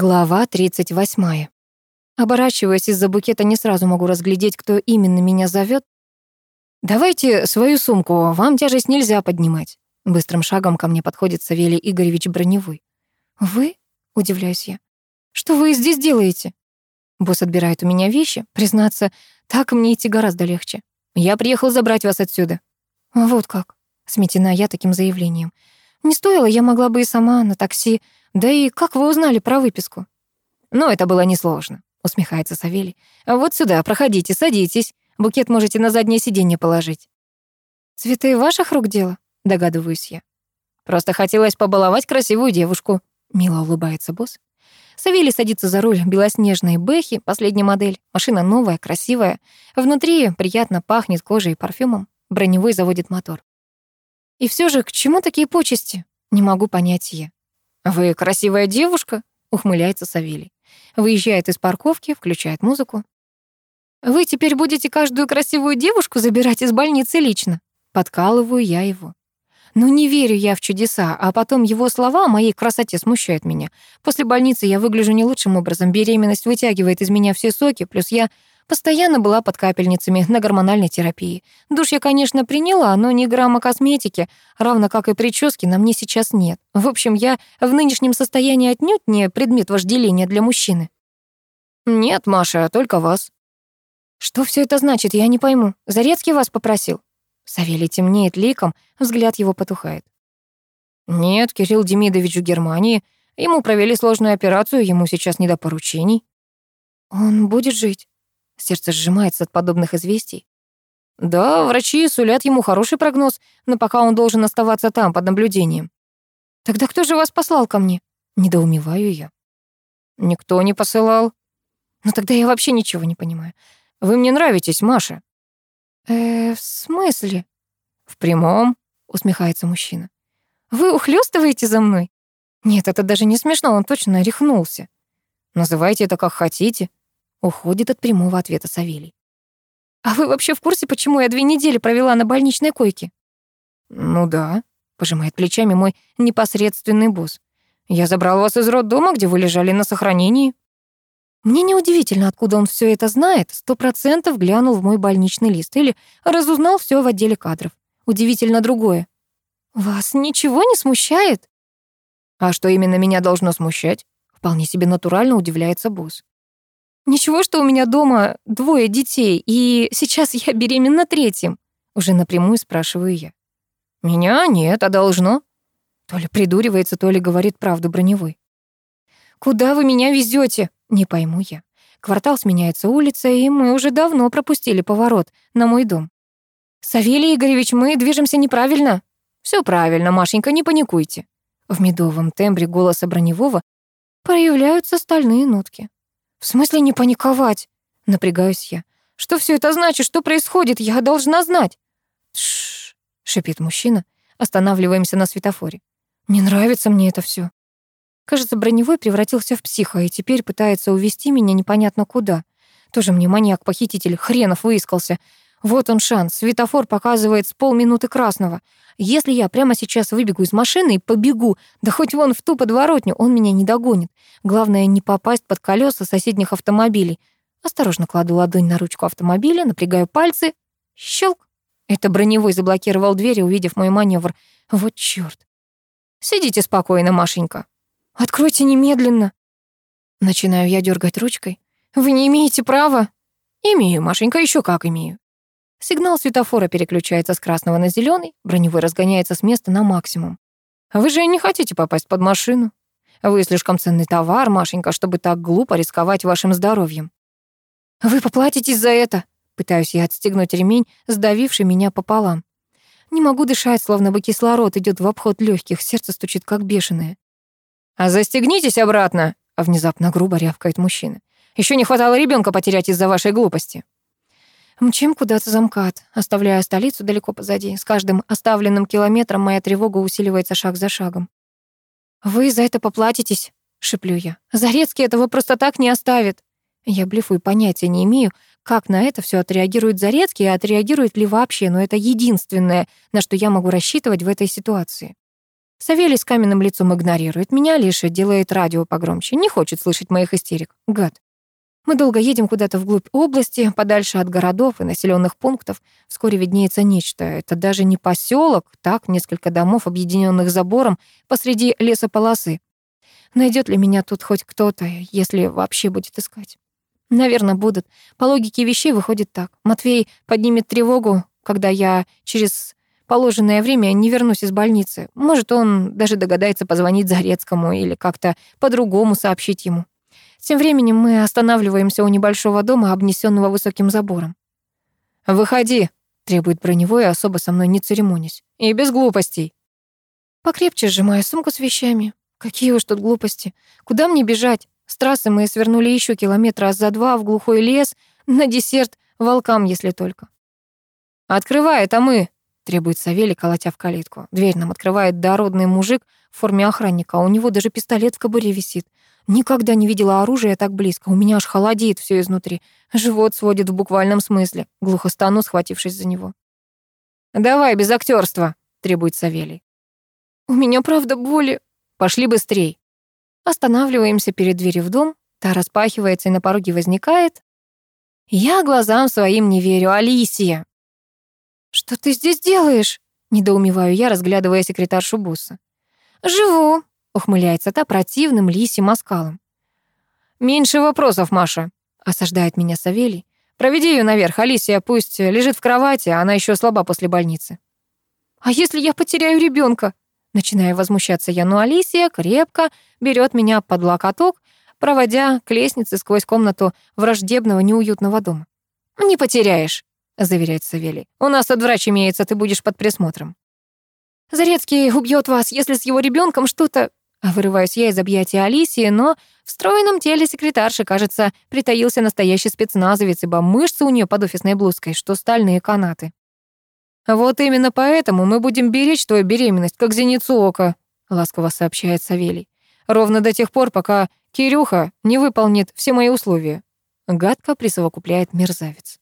Глава 38. Оборачиваясь из-за букета, не сразу могу разглядеть, кто именно меня зовет. «Давайте свою сумку, вам тяжесть нельзя поднимать». Быстрым шагом ко мне подходит Савелий Игоревич Броневой. «Вы?» — удивляюсь я. «Что вы здесь делаете?» Босс отбирает у меня вещи. Признаться, так мне идти гораздо легче. «Я приехал забрать вас отсюда». «Вот как?» — сметена я таким заявлением. «Не стоило, я могла бы и сама на такси...» Да и как вы узнали про выписку? Ну, это было несложно, усмехается Савелий. Вот сюда, проходите, садитесь. Букет можете на заднее сиденье положить. Цветы ваших рук дело, догадываюсь я. Просто хотелось побаловать красивую девушку, мило улыбается босс. Савелий садится за руль белоснежной Бэхи, последняя модель. Машина новая, красивая. Внутри приятно пахнет кожей и парфюмом. Броневой заводит мотор. И все же, к чему такие почести? Не могу понять я. «Вы красивая девушка?» — ухмыляется Савелий. Выезжает из парковки, включает музыку. «Вы теперь будете каждую красивую девушку забирать из больницы лично?» Подкалываю я его. Ну не верю я в чудеса, а потом его слова о моей красоте смущают меня. После больницы я выгляжу не лучшим образом, беременность вытягивает из меня все соки, плюс я Постоянно была под капельницами на гормональной терапии. Душ я, конечно, приняла, но ни грамма косметики, равно как и прически, на мне сейчас нет. В общем, я в нынешнем состоянии отнюдь не предмет вожделения для мужчины. Нет, Маша, только вас. Что все это значит, я не пойму. Зарецкий вас попросил? Савелий темнеет ликом, взгляд его потухает. Нет, Кирилл Демидович в Германии. Ему провели сложную операцию, ему сейчас не до поручений. Он будет жить? Сердце сжимается от подобных известий. Да, врачи сулят ему хороший прогноз, но пока он должен оставаться там, под наблюдением. Тогда кто же вас послал ко мне? Недоумеваю я. Никто не посылал. Ну тогда я вообще ничего не понимаю. Вы мне нравитесь, Маша. Э, в смысле? В прямом, усмехается мужчина. Вы ухлёстываете за мной? Нет, это даже не смешно, он точно рехнулся. Называйте это как хотите. Уходит от прямого ответа Савелий. «А вы вообще в курсе, почему я две недели провела на больничной койке?» «Ну да», — пожимает плечами мой непосредственный босс. «Я забрал вас из роддома, где вы лежали на сохранении». Мне неудивительно, откуда он все это знает. Сто процентов глянул в мой больничный лист или разузнал все в отделе кадров. Удивительно другое. «Вас ничего не смущает?» «А что именно меня должно смущать?» Вполне себе натурально удивляется босс. Ничего, что у меня дома двое детей, и сейчас я беременна третьим. Уже напрямую спрашиваю я. Меня нет, а должно. То ли придуривается, то ли говорит правду броневой. Куда вы меня везете? Не пойму я. Квартал сменяется улицей, и мы уже давно пропустили поворот на мой дом. Савелий Игоревич, мы движемся неправильно. Все правильно, Машенька, не паникуйте. В медовом тембре голоса броневого проявляются стальные нотки. «В смысле не паниковать?» — напрягаюсь я. «Что все это значит? Что происходит? Я должна знать!» «Тш!» — шипит мужчина. Останавливаемся на светофоре. «Не нравится мне это все. Кажется, броневой превратился в психа и теперь пытается увести меня непонятно куда. Тоже мне маньяк-похититель, хренов выискался. Вот он шанс. Светофор показывает с полминуты красного. Если я прямо сейчас выбегу из машины и побегу, да хоть вон в ту подворотню, он меня не догонит. Главное, не попасть под колеса соседних автомобилей. Осторожно кладу ладонь на ручку автомобиля, напрягаю пальцы. Щелк. Это броневой заблокировал дверь, увидев мой маневр. Вот чёрт. Сидите спокойно, Машенька. Откройте немедленно. Начинаю я дергать ручкой. Вы не имеете права. Имею, Машенька, еще как имею. Сигнал светофора переключается с красного на зеленый, броневой разгоняется с места на максимум. Вы же не хотите попасть под машину. Вы слишком ценный товар, Машенька, чтобы так глупо рисковать вашим здоровьем. Вы поплатитесь за это. Пытаюсь я отстегнуть ремень, сдавивший меня пополам. Не могу дышать, словно бы кислород идет в обход легких, сердце стучит как бешеное. А застегнитесь обратно, внезапно грубо рявкает мужчина. Еще не хватало ребенка потерять из-за вашей глупости. Мчим куда-то замкат, оставляя столицу далеко позади. С каждым оставленным километром моя тревога усиливается шаг за шагом. «Вы за это поплатитесь», — шеплю я. «Зарецкий этого просто так не оставит». Я блефую, понятия не имею, как на это все отреагирует Зарецкий, и отреагирует ли вообще, но это единственное, на что я могу рассчитывать в этой ситуации. Савелий с каменным лицом игнорирует меня, лишь делает радио погромче, не хочет слышать моих истерик. Гад. Мы долго едем куда-то вглубь области, подальше от городов и населенных пунктов. Вскоре виднеется нечто. Это даже не поселок, так, несколько домов, объединенных забором посреди лесополосы. Найдет ли меня тут хоть кто-то, если вообще будет искать? Наверное, будут. По логике вещей выходит так. Матвей поднимет тревогу, когда я через положенное время не вернусь из больницы. Может, он даже догадается позвонить Зарецкому или как-то по-другому сообщить ему. Тем временем мы останавливаемся у небольшого дома, обнесенного высоким забором. «Выходи», — требует броневой, особо со мной не церемонясь. «И без глупостей». Покрепче сжимаю сумку с вещами. Какие уж тут глупости. Куда мне бежать? С трассы мы свернули еще километра за два в глухой лес, на десерт волкам, если только. «Открывай, это мы!» Требует Савелий, колотя в калитку. Дверь нам открывает дородный мужик в форме охранника, а у него даже пистолет в кобуре висит. Никогда не видела оружия так близко, у меня аж холодеет все изнутри. Живот сводит в буквальном смысле. Глухо стану, схватившись за него. «Давай, без актерства, требует Савелий. «У меня правда боли». «Пошли быстрей». Останавливаемся перед дверью в дом, та распахивается и на пороге возникает. Я глазам своим не верю, Алисия. «Что ты здесь делаешь?» — недоумеваю я, разглядывая секретаршу босса. «Живу», — ухмыляется та противным лисим оскалом. «Меньше вопросов, Маша», — осаждает меня Савелий. «Проведи ее наверх, Алисия пусть лежит в кровати, она еще слаба после больницы». «А если я потеряю ребенка? Начинаю возмущаться я, но Алисия крепко берет меня под локоток, проводя к лестнице сквозь комнату враждебного неуютного дома. «Не потеряешь», заверяет Савелий. «У нас тут врач имеется, ты будешь под присмотром». «Зарецкий убьет вас, если с его ребенком что-то...» Вырываюсь я из объятия Алисии, но в стройном теле секретарши, кажется, притаился настоящий спецназовец, ибо мышцы у нее под офисной блузкой, что стальные канаты. «Вот именно поэтому мы будем беречь твою беременность, как зеницу ока», ласково сообщает Савелий. «Ровно до тех пор, пока Кирюха не выполнит все мои условия». Гадко присовокупляет мерзавец.